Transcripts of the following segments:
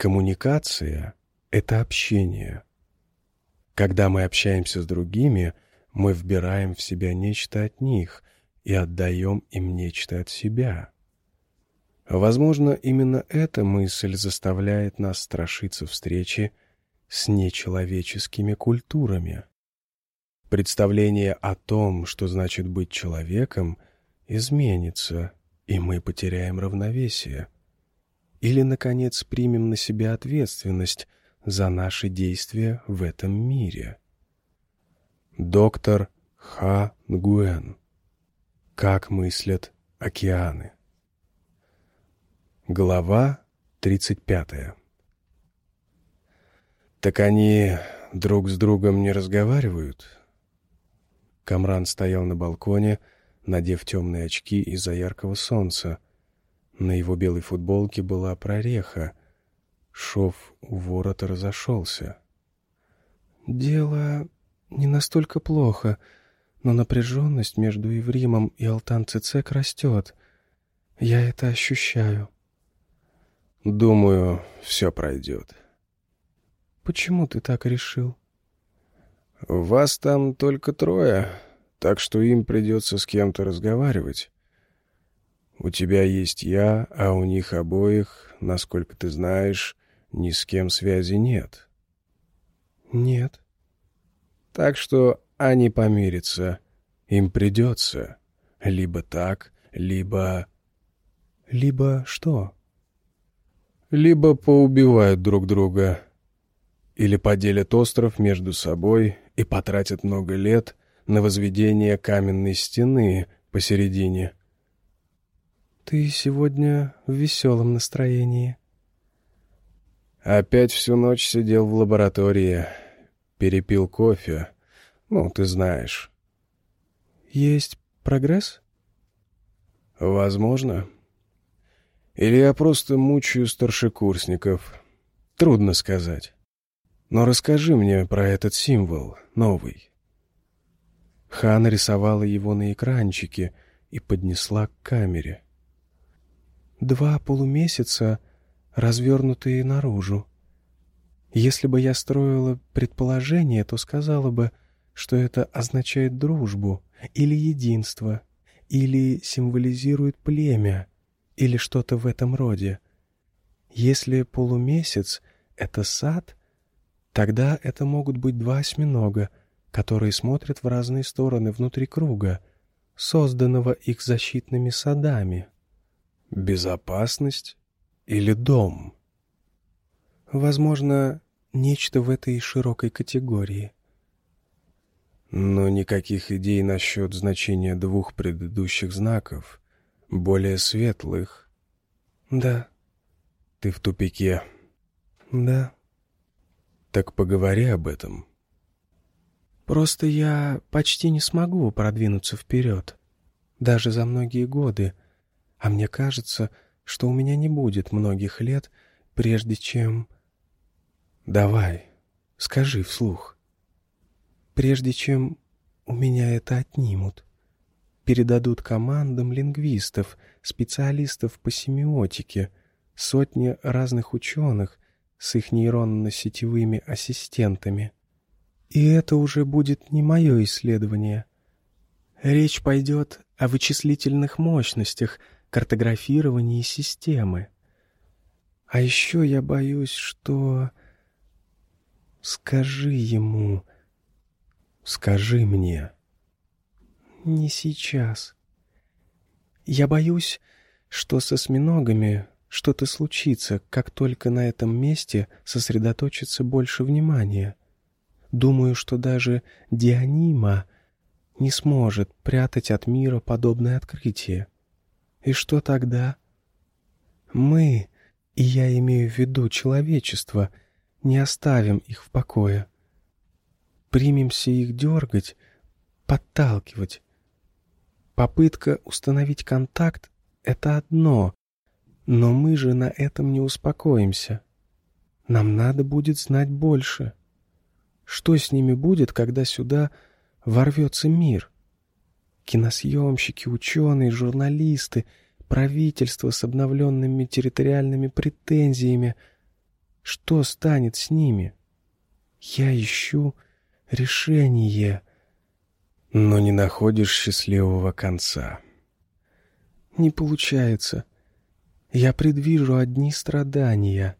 Коммуникация — это общение. Когда мы общаемся с другими, мы вбираем в себя нечто от них и отдаем им нечто от себя. Возможно, именно эта мысль заставляет нас страшиться встречи с нечеловеческими культурами. Представление о том, что значит быть человеком, изменится, и мы потеряем равновесие. Или, наконец, примем на себя ответственность за наши действия в этом мире. Доктор Ха Нгуэн. Как мыслят океаны. Глава 35 «Так они друг с другом не разговаривают?» Камран стоял на балконе, надев темные очки из-за яркого солнца. На его белой футболке была прореха. Шов у ворота разошелся. «Дело не настолько плохо, но напряженность между Евримом и Алтан-Цицек растет. Я это ощущаю». «Думаю, все пройдет». «Почему ты так решил?» «Вас там только трое, так что им придется с кем-то разговаривать. У тебя есть я, а у них обоих, насколько ты знаешь, ни с кем связи нет». «Нет». «Так что они помирятся. Им придется. Либо так, либо...» «Либо что?» «Либо поубивают друг друга» или поделят остров между собой и потратят много лет на возведение каменной стены посередине. «Ты сегодня в веселом настроении». Опять всю ночь сидел в лаборатории, перепил кофе. Ну, ты знаешь. Есть прогресс? Возможно. Или я просто мучаю старшекурсников. Трудно сказать. Но расскажи мне про этот символ, новый. Хан рисовала его на экранчике и поднесла к камере. Два полумесяца, развернутые наружу. Если бы я строила предположение, то сказала бы, что это означает дружбу или единство, или символизирует племя, или что-то в этом роде. Если полумесяц — это сад — Тогда это могут быть два осьминога, которые смотрят в разные стороны внутри круга, созданного их защитными садами. Безопасность или дом? Возможно, нечто в этой широкой категории. Но никаких идей насчет значения двух предыдущих знаков, более светлых. Да. Ты в тупике. Да. Так поговори об этом. Просто я почти не смогу продвинуться вперед, даже за многие годы, а мне кажется, что у меня не будет многих лет, прежде чем... Давай, скажи вслух. Прежде чем у меня это отнимут. Передадут командам лингвистов, специалистов по семиотике, сотни разных ученых, с их нейронно-сетевыми ассистентами. И это уже будет не мое исследование. Речь пойдет о вычислительных мощностях, картографировании системы. А еще я боюсь, что... Скажи ему... Скажи мне. Не сейчас. Я боюсь, что со осьминогами что-то случится, как только на этом месте сосредоточится больше внимания. Думаю, что даже Дианима не сможет прятать от мира подобное открытие. И что тогда? Мы, и я имею в виду человечество, не оставим их в покое. Примемся их дергать, подталкивать. Попытка установить контакт — это одно, но мы же на этом не успокоимся. Нам надо будет знать больше. Что с ними будет, когда сюда ворвется мир? Киносъемщики, ученые, журналисты, правительство с обновленными территориальными претензиями. Что станет с ними? Я ищу решение, но не находишь счастливого конца. Не получается. Я предвижу одни страдания.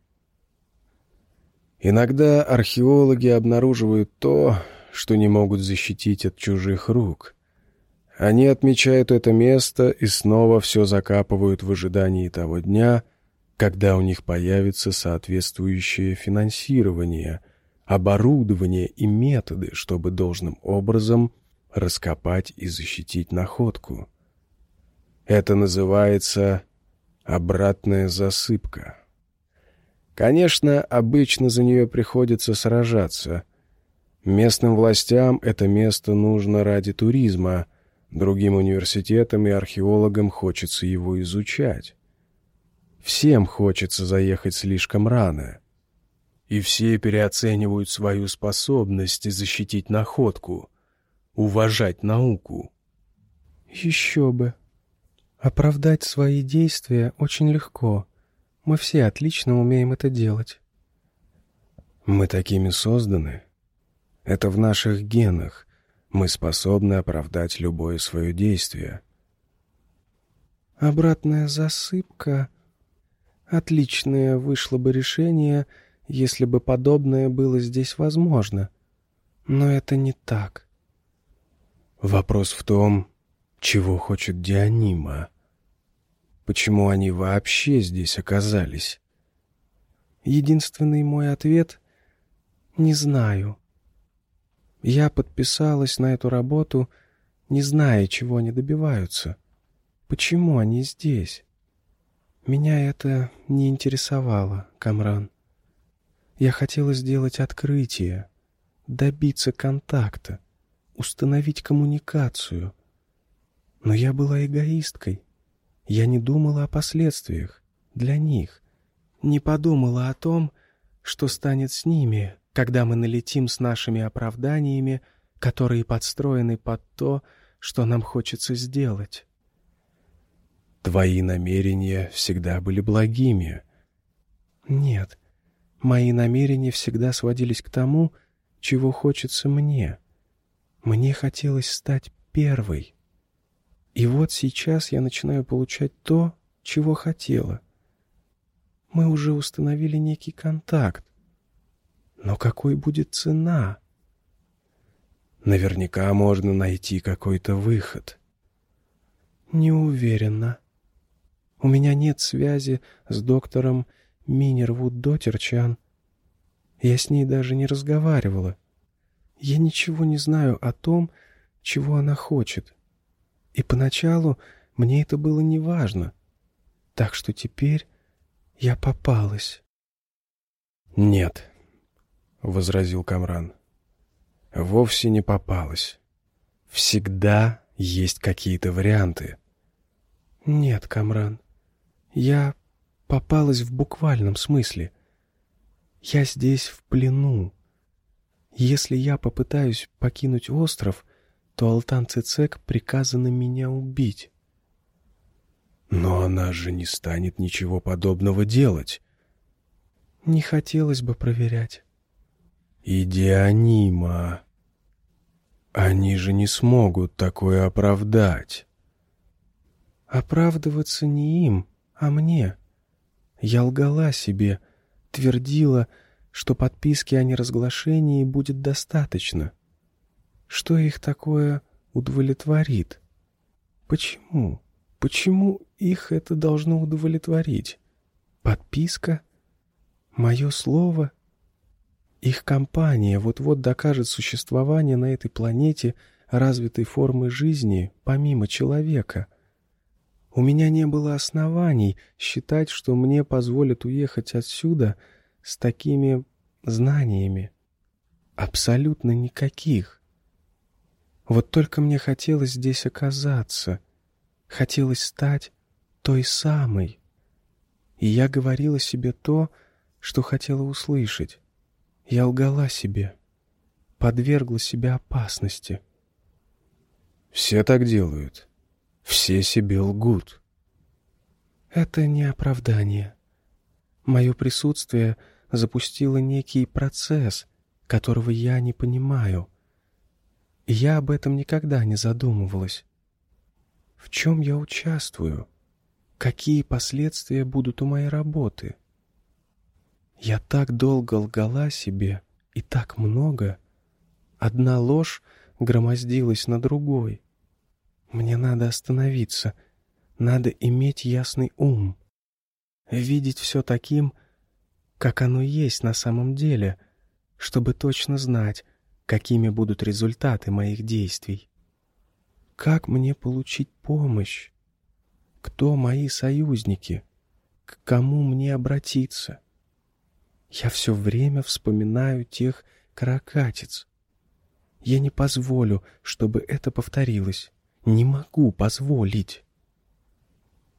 Иногда археологи обнаруживают то, что не могут защитить от чужих рук. Они отмечают это место и снова все закапывают в ожидании того дня, когда у них появится соответствующее финансирование, оборудование и методы, чтобы должным образом раскопать и защитить находку. Это называется обратная засыпка. Конечно, обычно за нее приходится сражаться. Местным властям это место нужно ради туризма, другим университетам и археологам хочется его изучать. Всем хочется заехать слишком рано. И все переоценивают свою способность защитить находку, уважать науку. Еще бы. Оправдать свои действия очень легко. Мы все отлично умеем это делать. Мы такими созданы. Это в наших генах. Мы способны оправдать любое свое действие. Обратная засыпка. Отличное вышло бы решение, если бы подобное было здесь возможно. Но это не так. Вопрос в том, чего хочет Дианима? Почему они вообще здесь оказались? Единственный мой ответ — не знаю. Я подписалась на эту работу, не зная, чего они добиваются. Почему они здесь? Меня это не интересовало, Камран. Я хотела сделать открытие, добиться контакта, установить коммуникацию — но я была эгоисткой. Я не думала о последствиях для них. Не подумала о том, что станет с ними, когда мы налетим с нашими оправданиями, которые подстроены под то, что нам хочется сделать. Твои намерения всегда были благими. Нет, мои намерения всегда сводились к тому, чего хочется мне. Мне хотелось стать первой. И вот сейчас я начинаю получать то, чего хотела. Мы уже установили некий контакт. Но какой будет цена? Наверняка можно найти какой-то выход. Не уверена. У меня нет связи с доктором Минервуд Дотерчан. Я с ней даже не разговаривала. Я ничего не знаю о том, чего она хочет. И поначалу мне это было неважно. Так что теперь я попалась. «Нет», — возразил Камран, — «вовсе не попалась. Всегда есть какие-то варианты». «Нет, Камран, я попалась в буквальном смысле. Я здесь в плену. Если я попытаюсь покинуть остров, то Алтан Цицек приказано меня убить. Но она же не станет ничего подобного делать. Не хотелось бы проверять. Идианима. Они же не смогут такое оправдать. Оправдываться не им, а мне. Я лгала себе, твердила, что подписки о неразглашении будет достаточно. Что их такое удовлетворит? Почему? Почему их это должно удовлетворить? Подписка? Мое слово? Их компания вот-вот докажет существование на этой планете развитой формы жизни помимо человека. У меня не было оснований считать, что мне позволят уехать отсюда с такими знаниями. Абсолютно никаких. Вот только мне хотелось здесь оказаться, хотелось стать той самой. И я говорила себе то, что хотела услышать. Я лгала себе, подвергла себя опасности. Все так делают. Все себе лгут. Это не оправдание. Мое присутствие запустила некий процесс, которого я не понимаю. Я об этом никогда не задумывалась. В чем я участвую? Какие последствия будут у моей работы? Я так долго лгала себе, и так много. Одна ложь громоздилась на другой. Мне надо остановиться, надо иметь ясный ум, видеть все таким, как оно есть на самом деле, чтобы точно знать, какими будут результаты моих действий. Как мне получить помощь? Кто мои союзники? К кому мне обратиться? Я все время вспоминаю тех каракатиц. Я не позволю, чтобы это повторилось. Не могу позволить.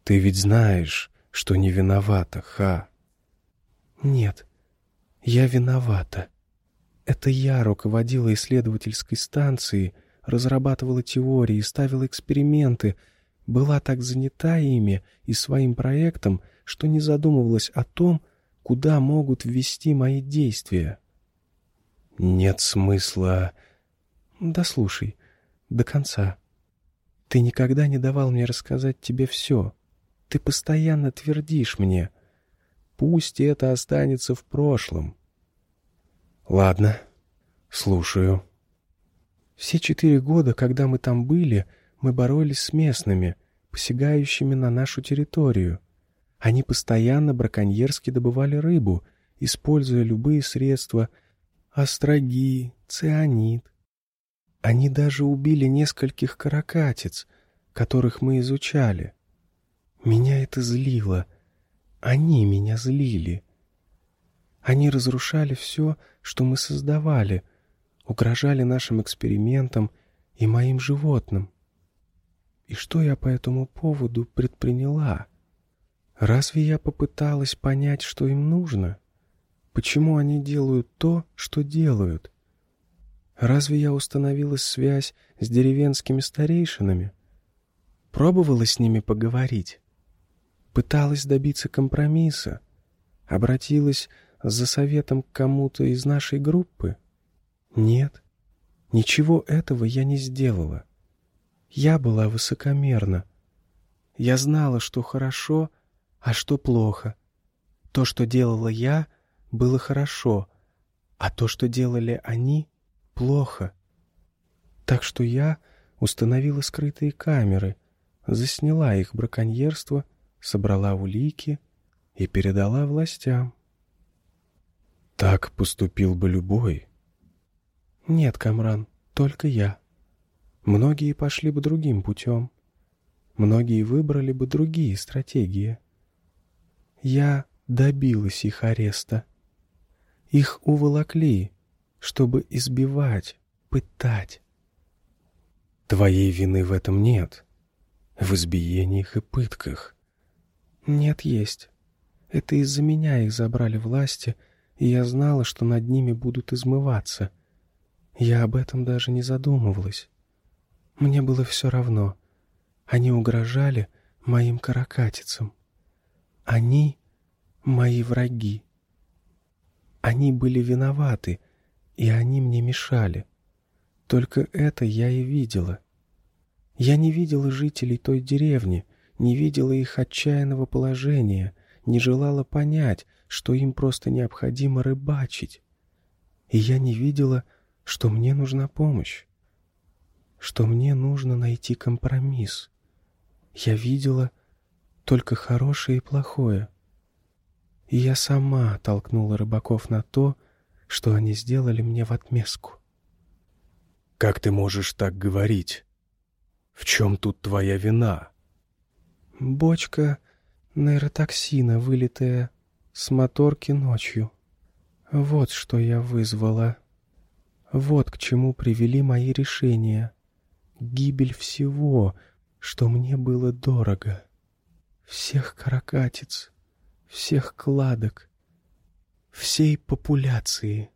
Ты ведь знаешь, что не виновата, Ха. Нет, я виновата. Это я руководила исследовательской станцией, разрабатывала теории, ставила эксперименты, была так занята ими и своим проектом, что не задумывалась о том, куда могут ввести мои действия. Нет смысла... Да слушай, до конца. Ты никогда не давал мне рассказать тебе все. Ты постоянно твердишь мне. Пусть это останется в прошлом. Ладно, слушаю. Все четыре года, когда мы там были, мы боролись с местными, посягающими на нашу территорию — они постоянно браконьерски добывали рыбу, используя любые средства — остроги, цианид. Они даже убили нескольких каракатиц, которых мы изучали. Меня это злило. Они меня злили. Они разрушали все, что мы создавали, угрожали нашим экспериментам и моим животным. И что я по этому поводу предприняла? Разве я попыталась понять, что им нужно? Почему они делают то, что делают? Разве я установила связь с деревенскими старейшинами? Пробовала с ними поговорить? Пыталась добиться компромисса? Обратилась за советом к кому-то из нашей группы? Нет, ничего этого я не сделала. Я была высокомерна. Я знала, что хорошо — а что плохо? То, что делала я, было хорошо, а то, что делали они, плохо. Так что я установила скрытые камеры, засняла их браконьерство, собрала улики и передала властям. Так поступил бы любой. Нет, Камран, только я. Многие пошли бы другим путем. Многие выбрали бы другие стратегии. Я добилась их ареста. Их уволокли, чтобы избивать, пытать. Твоей вины в этом нет. В избиениях и пытках. Нет, есть. Это из-за меня их забрали власти, и я знала, что над ними будут измываться. Я об этом даже не задумывалась. Мне было все равно. Они угрожали моим каракатицам. Они — мои враги. Они были виноваты, и они мне мешали. Только это я и видела. Я не видела жителей той деревни, не видела их отчаянного положения, не желала понять, что им просто необходимо рыбачить. И я не видела, что мне нужна помощь, что мне нужно найти компромисс. Я видела, только хорошее и плохое. И я сама толкнула рыбаков на то, что они сделали мне в отместку. «Как ты можешь так говорить? В чем тут твоя вина?» «Бочка нейротоксина, вылитая с моторки ночью. Вот что я вызвала. Вот к чему привели мои решения. Гибель всего, что мне было дорого» всех каракатиц, всех кладок, всей популяции.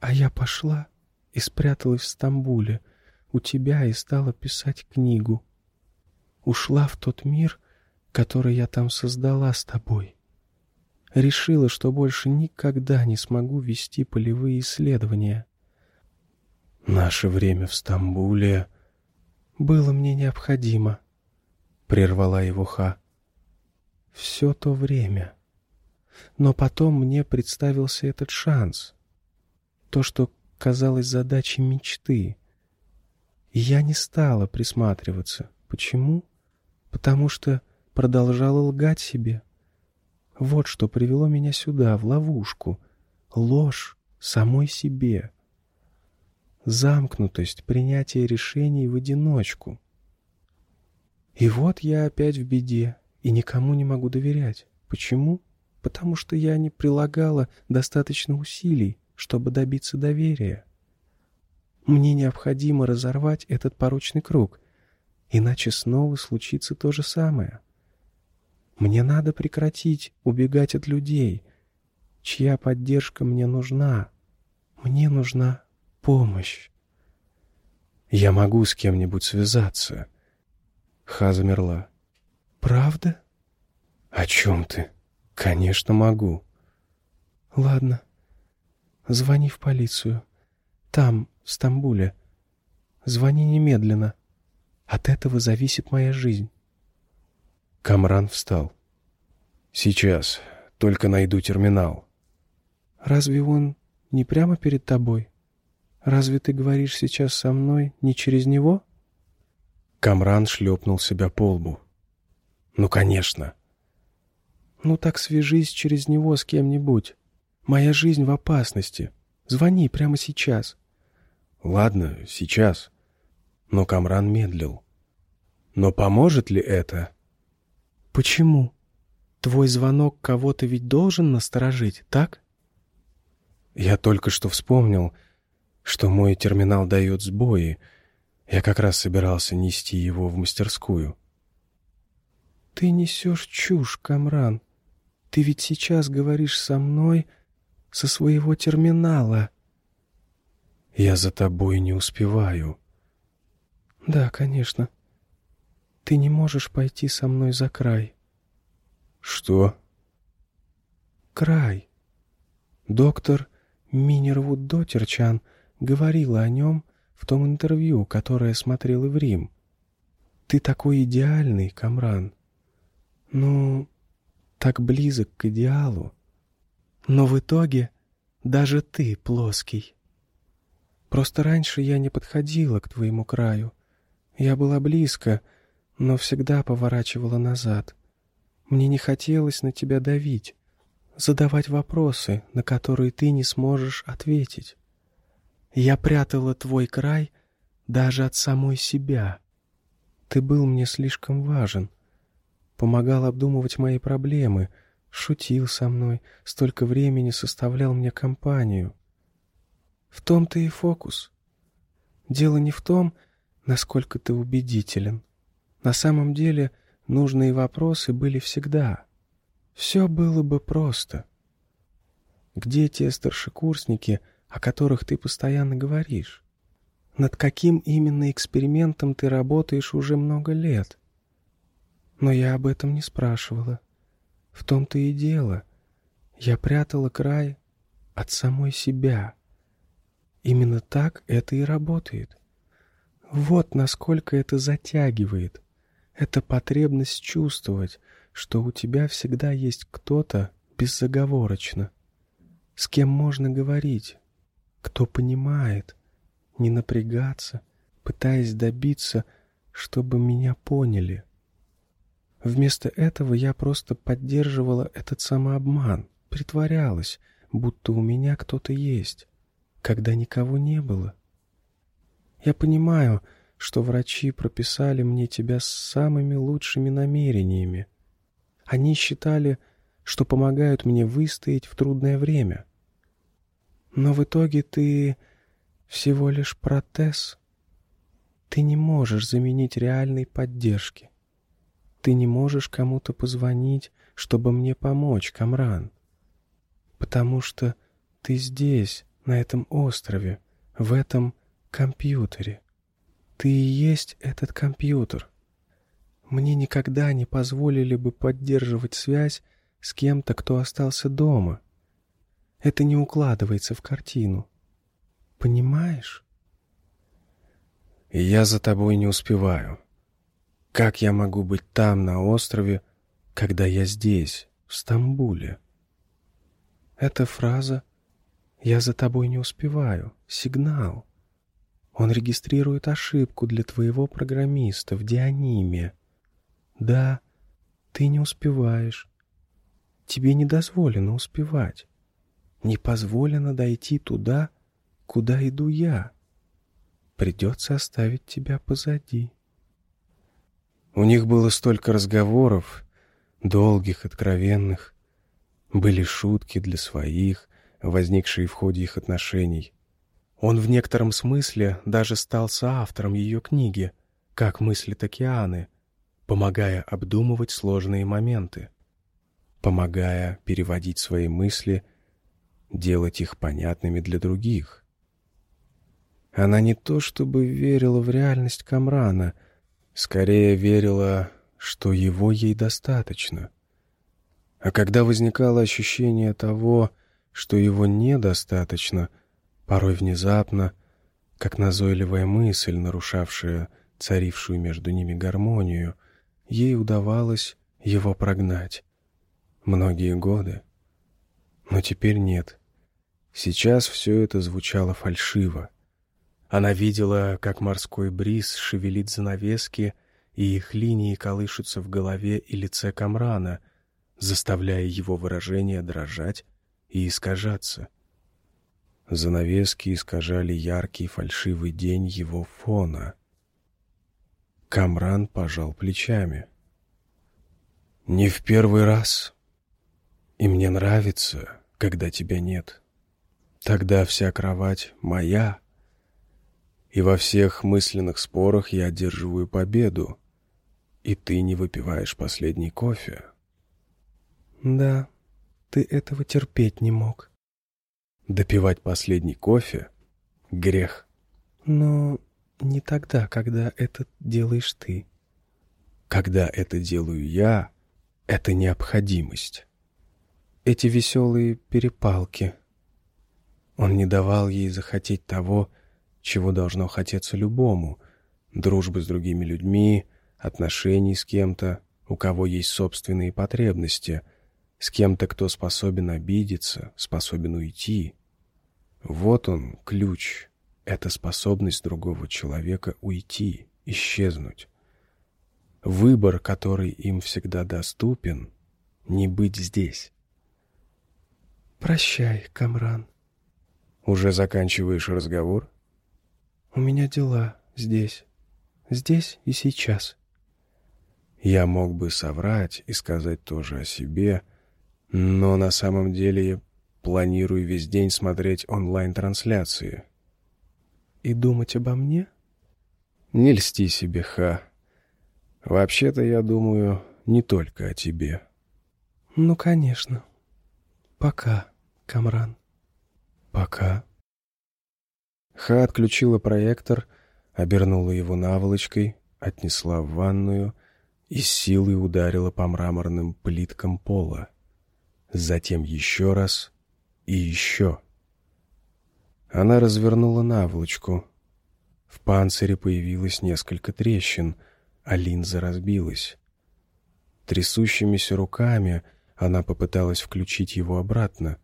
А я пошла и спряталась в Стамбуле у тебя и стала писать книгу. Ушла в тот мир, который я там создала с тобой. Решила, что больше никогда не смогу вести полевые исследования. Наше время в Стамбуле было мне необходимо, прервала его Ха. Все то время. Но потом мне представился этот шанс. То, что казалось задачей мечты. И я не стала присматриваться. Почему? Потому что продолжала лгать себе. Вот что привело меня сюда, в ловушку. Ложь самой себе. Замкнутость, принятие решений в одиночку. И вот я опять в беде и никому не могу доверять. Почему? Потому что я не прилагала достаточно усилий, чтобы добиться доверия. Мне необходимо разорвать этот порочный круг, иначе снова случится то же самое. Мне надо прекратить убегать от людей, чья поддержка мне нужна. Мне нужна помощь. Я могу с кем-нибудь связаться. Ха замерла. Правда? О чем ты? Конечно, могу. Ладно. Звони в полицию. Там, в Стамбуле. Звони немедленно. От этого зависит моя жизнь. Камран встал. «Сейчас. Только найду терминал». «Разве он не прямо перед тобой? Разве ты говоришь сейчас со мной не через него?» Камран шлепнул себя по лбу. «Ну, конечно». «Ну так свяжись через него с кем-нибудь. Моя жизнь в опасности. Звони прямо сейчас». «Ладно, сейчас». Но Камран медлил. «Но поможет ли это?» Почему? Твой звонок кого-то ведь должен насторожить, так? Я только что вспомнил, что мой терминал дает сбои. Я как раз собирался нести его в мастерскую. Ты несешь чушь, Камран. Ты ведь сейчас говоришь со мной со своего терминала. Я за тобой не успеваю. Да, конечно. — ты не можешь пойти со мной за край. Что? Край. Доктор Минервуд Дотерчан говорила о нем в том интервью, которое смотрел и в Рим. Ты такой идеальный, Камран. Ну, так близок к идеалу. Но в итоге даже ты плоский. Просто раньше я не подходила к твоему краю. Я была близко, но всегда поворачивала назад. Мне не хотелось на тебя давить, задавать вопросы, на которые ты не сможешь ответить. Я прятала твой край даже от самой себя. Ты был мне слишком важен, помогал обдумывать мои проблемы, шутил со мной, столько времени составлял мне компанию. В том-то и фокус. Дело не в том, насколько ты убедителен, на самом деле нужные вопросы были всегда. Все было бы просто. Где те старшекурсники, о которых ты постоянно говоришь? Над каким именно экспериментом ты работаешь уже много лет? Но я об этом не спрашивала. В том-то и дело. Я прятала край от самой себя. Именно так это и работает. Вот насколько это затягивает. Это потребность чувствовать, что у тебя всегда есть кто-то безоговорочно, с кем можно говорить, кто понимает, не напрягаться, пытаясь добиться, чтобы меня поняли. Вместо этого я просто поддерживала этот самообман, притворялась, будто у меня кто-то есть, когда никого не было. Я понимаю, что врачи прописали мне тебя с самыми лучшими намерениями. Они считали, что помогают мне выстоять в трудное время. Но в итоге ты всего лишь протез. Ты не можешь заменить реальной поддержки. Ты не можешь кому-то позвонить, чтобы мне помочь, Камран. Потому что ты здесь, на этом острове, в этом компьютере. Ты и есть этот компьютер. Мне никогда не позволили бы поддерживать связь с кем-то, кто остался дома. Это не укладывается в картину. Понимаешь? Я за тобой не успеваю. Как я могу быть там, на острове, когда я здесь, в Стамбуле? Эта фраза «я за тобой не успеваю» — сигнал. Он регистрирует ошибку для твоего программиста в дианиме. Да, ты не успеваешь. Тебе не дозволено успевать. Не позволено дойти туда, куда иду я. Придется оставить тебя позади. У них было столько разговоров, долгих, откровенных. Были шутки для своих, возникшие в ходе их отношений. Он в некотором смысле даже стал соавтором ее книги «Как мыслят океаны», помогая обдумывать сложные моменты, помогая переводить свои мысли, делать их понятными для других. Она не то чтобы верила в реальность Камрана, скорее верила, что его ей достаточно. А когда возникало ощущение того, что его недостаточно — порой внезапно, как назойливая мысль, нарушавшая царившую между ними гармонию, ей удавалось его прогнать. Многие годы. Но теперь нет. Сейчас все это звучало фальшиво. Она видела, как морской бриз шевелит занавески, и их линии колышутся в голове и лице Камрана, заставляя его выражение дрожать и искажаться — Занавески искажали яркий фальшивый день его фона. Камран пожал плечами. «Не в первый раз. И мне нравится, когда тебя нет. Тогда вся кровать моя, и во всех мысленных спорах я одерживаю победу, и ты не выпиваешь последний кофе». «Да, ты этого терпеть не мог». Допивать последний кофе — грех. Но не тогда, когда это делаешь ты. Когда это делаю я, это необходимость. Эти веселые перепалки. Он не давал ей захотеть того, чего должно хотеться любому — дружбы с другими людьми, отношений с кем-то, у кого есть собственные потребности, с кем-то, кто способен обидеться, способен уйти — вот он, ключ. Это способность другого человека уйти, исчезнуть. Выбор, который им всегда доступен, не быть здесь. «Прощай, Камран». «Уже заканчиваешь разговор?» «У меня дела здесь. Здесь и сейчас». Я мог бы соврать и сказать тоже о себе, но на самом деле Планирую весь день смотреть онлайн-трансляции. И думать обо мне? Не льсти себе, Ха. Вообще-то я думаю не только о тебе. Ну, конечно. Пока, Камран. Пока. Ха отключила проектор, обернула его наволочкой, отнесла в ванную и силой ударила по мраморным плиткам пола. Затем еще раз и еще. Она развернула наволочку. В панцире появилось несколько трещин, а линза разбилась. Трясущимися руками она попыталась включить его обратно.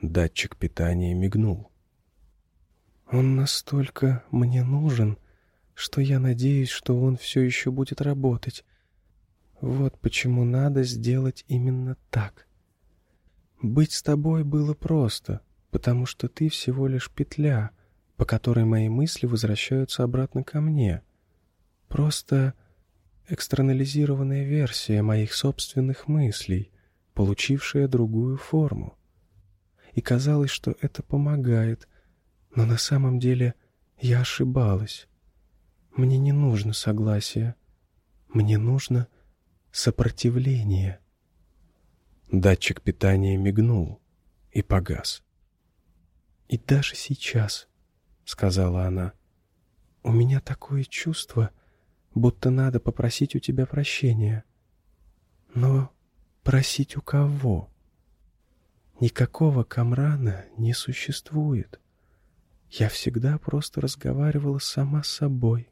Датчик питания мигнул. «Он настолько мне нужен, что я надеюсь, что он все еще будет работать. Вот почему надо сделать именно так. Быть с тобой было просто, потому что ты всего лишь петля, по которой мои мысли возвращаются обратно ко мне. Просто экстернализированная версия моих собственных мыслей, получившая другую форму. И казалось, что это помогает, но на самом деле я ошибалась. Мне не нужно согласия, мне нужно сопротивление. Датчик питания мигнул и погас. «И даже сейчас», — сказала она, — «у меня такое чувство, будто надо попросить у тебя прощения. Но Просить у кого? Никакого Камрана не существует. Я всегда просто разговаривала сама с собой.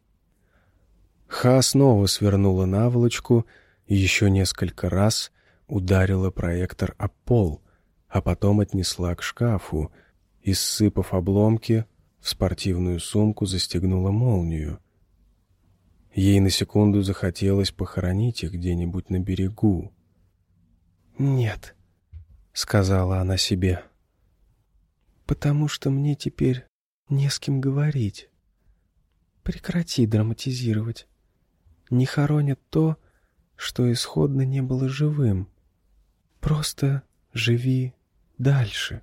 Ха снова свернула наволочку и еще несколько раз ударила проектор о пол, а потом отнесла к шкафу и, ссыпав обломки, в спортивную сумку застегнула молнию. Ей на секунду захотелось похоронить их где-нибудь на берегу. «Нет», — сказала она себе, — «потому что мне теперь не с кем говорить. Прекрати драматизировать. Не хоронят то, что исходно не было живым. Просто живи дальше».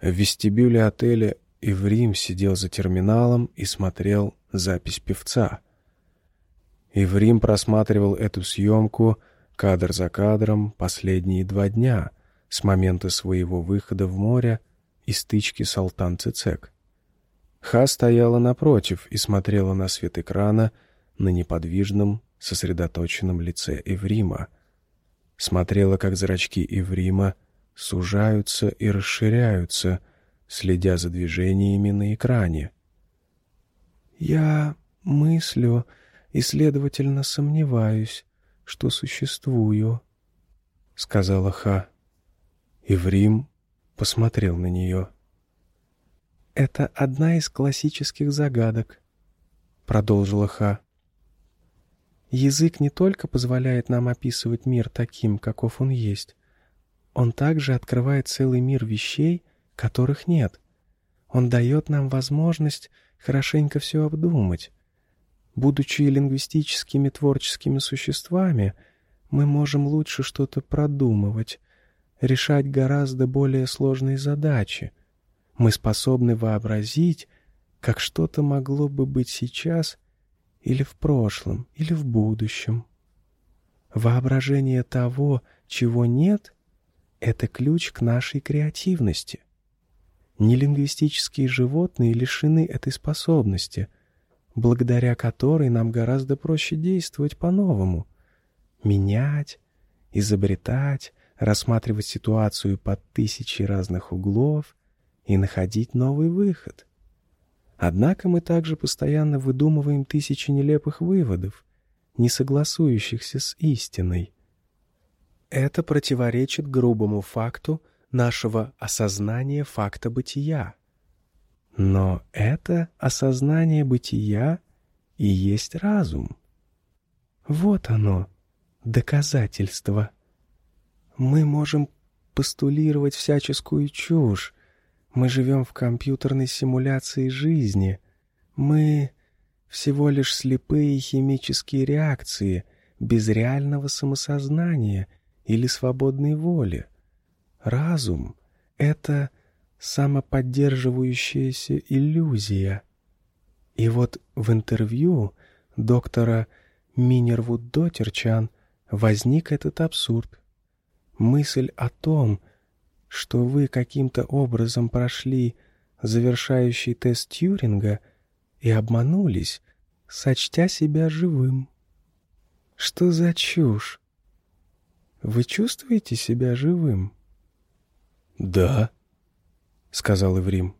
В вестибюле отеля Иврим сидел за терминалом и смотрел запись певца. Иврим просматривал эту съемку кадр за кадром последние два дня с момента своего выхода в море и стычки с Алтан Цицек. Ха стояла напротив и смотрела на свет экрана на неподвижном, сосредоточенном лице Иврима. Смотрела, как зрачки Иврима — сужаются и расширяются, следя за движениями на экране. «Я мыслю и, следовательно, сомневаюсь, что существую», — сказала Ха. Иврим посмотрел на нее. «Это одна из классических загадок», — продолжила Ха. «Язык не только позволяет нам описывать мир таким, каков он есть, он также открывает целый мир вещей, которых нет. Он дает нам возможность хорошенько все обдумать. Будучи лингвистическими творческими существами, мы можем лучше что-то продумывать, решать гораздо более сложные задачи. Мы способны вообразить, как что-то могло бы быть сейчас или в прошлом, или в будущем. Воображение того, чего нет — это ключ к нашей креативности. Нелингвистические животные лишены этой способности, благодаря которой нам гораздо проще действовать по-новому, менять, изобретать, рассматривать ситуацию под тысячи разных углов и находить новый выход. Однако мы также постоянно выдумываем тысячи нелепых выводов, не согласующихся с истиной. Это противоречит грубому факту нашего осознания факта бытия. Но это осознание бытия и есть разум. Вот оно, доказательство. Мы можем постулировать всяческую чушь. Мы живем в компьютерной симуляции жизни. Мы всего лишь слепые химические реакции, без реального самосознания — или свободной воли. Разум — это самоподдерживающаяся иллюзия. И вот в интервью доктора Минервуд Дотерчан возник этот абсурд. Мысль о том, что вы каким-то образом прошли завершающий тест Тьюринга и обманулись, сочтя себя живым. Что за чушь? Вы чувствуете себя живым? Да, сказал Иврим.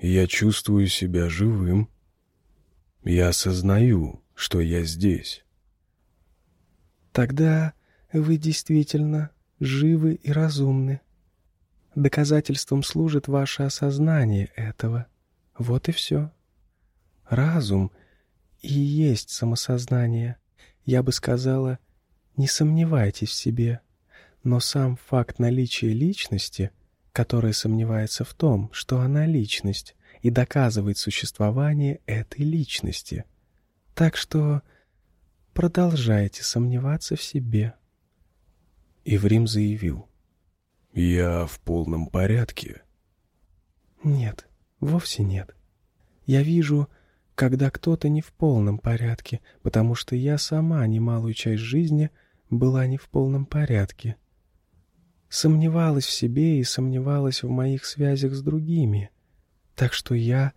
Я чувствую себя живым. Я осознаю, что я здесь. Тогда вы действительно живы и разумны. Доказательством служит ваше осознание этого. Вот и все. Разум и есть самосознание. Я бы сказала, не сомневайтесь в себе, но сам факт наличия личности, которая сомневается в том, что она личность, и доказывает существование этой личности. Так что продолжайте сомневаться в себе. Иврим заявил. «Я в полном порядке». «Нет, вовсе нет. Я вижу, когда кто-то не в полном порядке, потому что я сама немалую часть жизни — была не в полном порядке. Сомневалась в себе и сомневалась в моих связях с другими. Так что я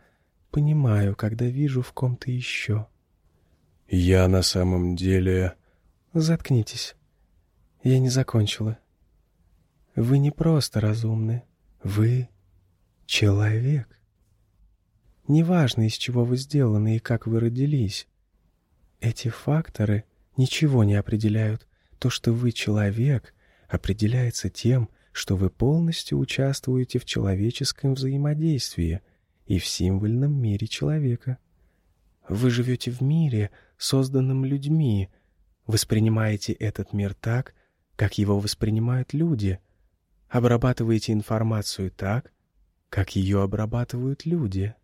понимаю, когда вижу в ком-то еще. Я на самом деле... Заткнитесь. Я не закончила. Вы не просто разумны. Вы человек. Неважно, из чего вы сделаны и как вы родились. Эти факторы ничего не определяют. То, что вы человек, определяется тем, что вы полностью участвуете в человеческом взаимодействии и в символьном мире человека. Вы живете в мире, созданном людьми, воспринимаете этот мир так, как его воспринимают люди, обрабатываете информацию так, как ее обрабатывают люди.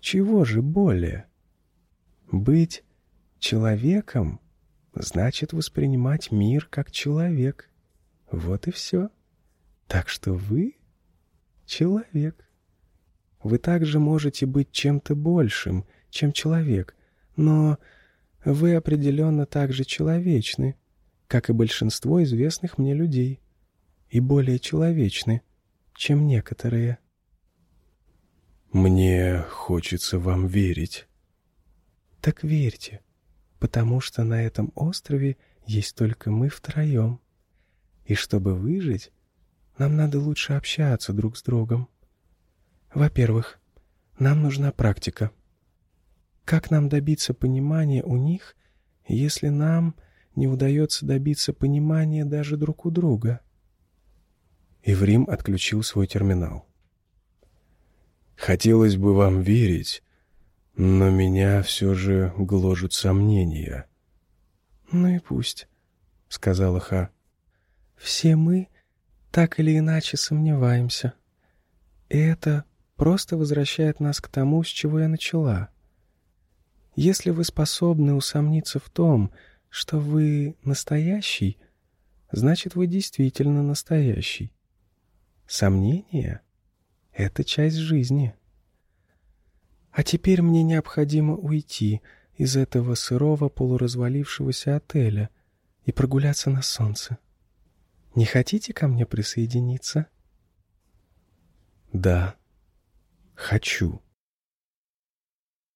Чего же более? Быть человеком значит воспринимать мир как человек. Вот и все. Так что вы человек. Вы также можете быть чем-то большим, чем человек, но вы определенно также человечны, как и большинство известных мне людей, и более человечны, чем некоторые. Мне хочется вам верить. Так верьте, потому что на этом острове есть только мы втроем. И чтобы выжить, нам надо лучше общаться друг с другом. Во-первых, нам нужна практика. Как нам добиться понимания у них, если нам не удается добиться понимания даже друг у друга? Иврим отключил свой терминал. Хотелось бы вам верить, но меня все же гложут сомнения. «Ну и пусть», — сказала Ха. Все мы так или иначе сомневаемся. И это просто возвращает нас к тому, с чего я начала. Если вы способны усомниться в том, что вы настоящий, значит, вы действительно настоящий. Сомнение — это часть жизни. А теперь мне необходимо уйти из этого сырого полуразвалившегося отеля и прогуляться на солнце. Не хотите ко мне присоединиться? Да, хочу.